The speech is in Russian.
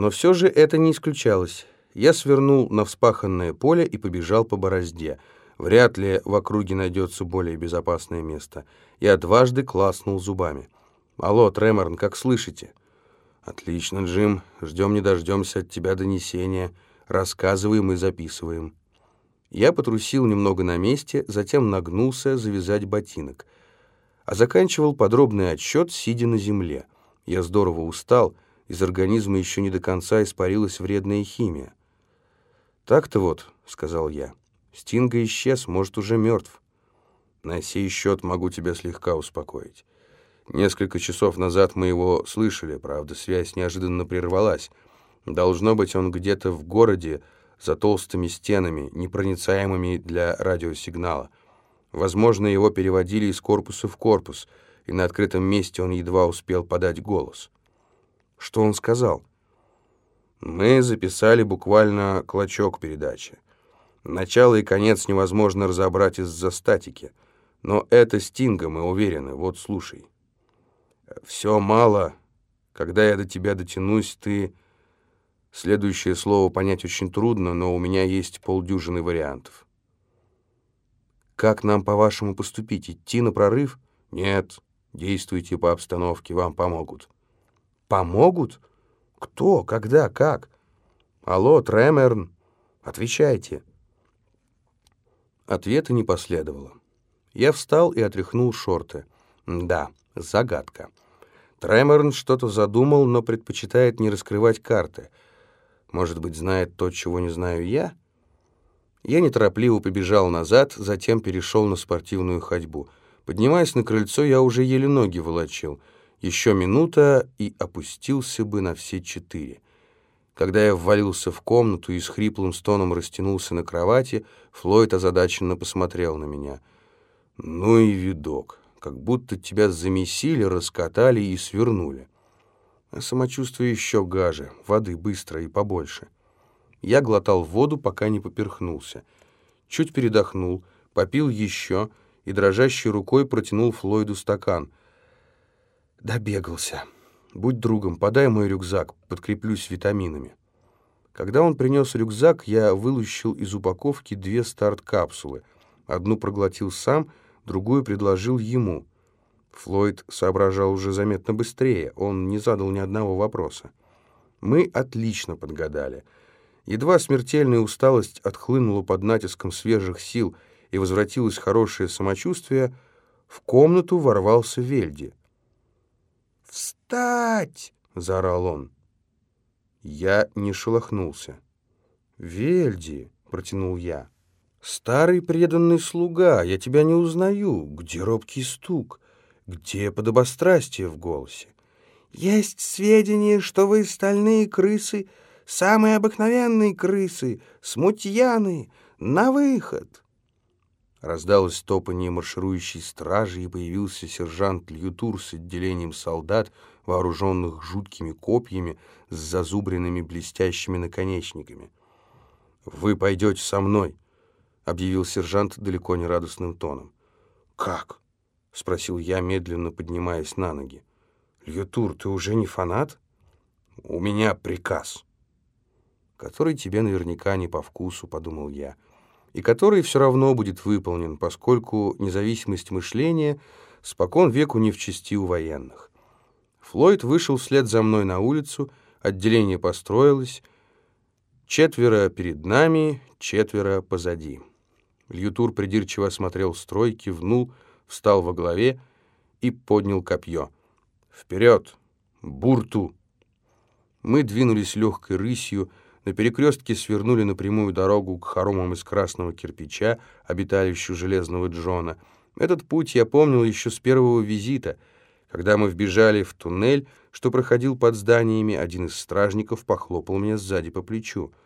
Но все же это не исключалось. Я свернул на вспаханное поле и побежал по борозде. Вряд ли в округе найдется более безопасное место. Я дважды класнул зубами. «Алло, Треморн, как слышите?» «Отлично, Джим. Ждем не дождемся от тебя донесения. Рассказываем и записываем». Я потрусил немного на месте, затем нагнулся завязать ботинок. А заканчивал подробный отчет, сидя на земле. Я здорово устал, из организма еще не до конца испарилась вредная химия. «Так-то вот», — сказал я, — «Стинга исчез, может, уже мертв». «На сей счет могу тебя слегка успокоить. Несколько часов назад мы его слышали, правда, связь неожиданно прервалась. Должно быть, он где-то в городе, за толстыми стенами, непроницаемыми для радиосигнала. Возможно, его переводили из корпуса в корпус, и на открытом месте он едва успел подать голос. Что он сказал? Мы записали буквально клочок передачи. Начало и конец невозможно разобрать из-за статики. Но это Стинга, мы уверены. Вот, слушай. Все мало. Когда я до тебя дотянусь, ты Следующее слово понять очень трудно, но у меня есть полдюжины вариантов. Как нам, по-вашему, поступить? Идти на прорыв? Нет. Действуйте по обстановке, вам помогут. Помогут? Кто? Когда? Как? Алло, Тремерн, отвечайте. Ответа не последовало. Я встал и отряхнул шорты. Да, загадка. Тремерн что-то задумал, но предпочитает не раскрывать карты — может быть, знает то, чего не знаю я? Я неторопливо побежал назад, затем перешел на спортивную ходьбу. Поднимаясь на крыльцо, я уже еле ноги волочил. Еще минута и опустился бы на все четыре. Когда я ввалился в комнату и с хриплым стоном растянулся на кровати, Флойд озадаченно посмотрел на меня. «Ну и видок, как будто тебя замесили, раскатали и свернули» а самочувствие еще гаже, воды быстро и побольше. Я глотал воду, пока не поперхнулся. Чуть передохнул, попил еще и дрожащей рукой протянул Флойду стакан. Добегался. Будь другом, подай мой рюкзак, подкреплюсь витаминами. Когда он принес рюкзак, я вылущил из упаковки две старт-капсулы. Одну проглотил сам, другую предложил ему. Флойд соображал уже заметно быстрее, он не задал ни одного вопроса. Мы отлично подгадали. Едва смертельная усталость отхлынула под натиском свежих сил и возвратилось хорошее самочувствие, в комнату ворвался Вельди. «Встать!» — заорал он. Я не шелохнулся. «Вельди!» — протянул я. «Старый преданный слуга, я тебя не узнаю. Где робкий стук?» Где подобострастие в голосе? «Есть сведения, что вы стальные крысы, самые обыкновенные крысы, смутьяны, на выход!» Раздалось топание марширующей стражи, и появился сержант Льютур с отделением солдат, вооруженных жуткими копьями с зазубренными блестящими наконечниками. «Вы пойдете со мной», — объявил сержант далеко не радостным тоном. «Как? — спросил я, медленно поднимаясь на ноги. «Льютур, ты уже не фанат?» «У меня приказ». «Который тебе наверняка не по вкусу», — подумал я, «и который все равно будет выполнен, поскольку независимость мышления спокон веку не в чести у военных». Флойд вышел вслед за мной на улицу, отделение построилось, четверо перед нами, четверо позади. Льютур придирчиво осмотрел строй, кивнул — встал во главе и поднял копье. «Вперед! Бурту!» Мы двинулись легкой рысью, на перекрестке свернули на прямую дорогу к хоромам из красного кирпича, обиталищу Железного Джона. Этот путь я помнил еще с первого визита. Когда мы вбежали в туннель, что проходил под зданиями, один из стражников похлопал меня сзади по плечу —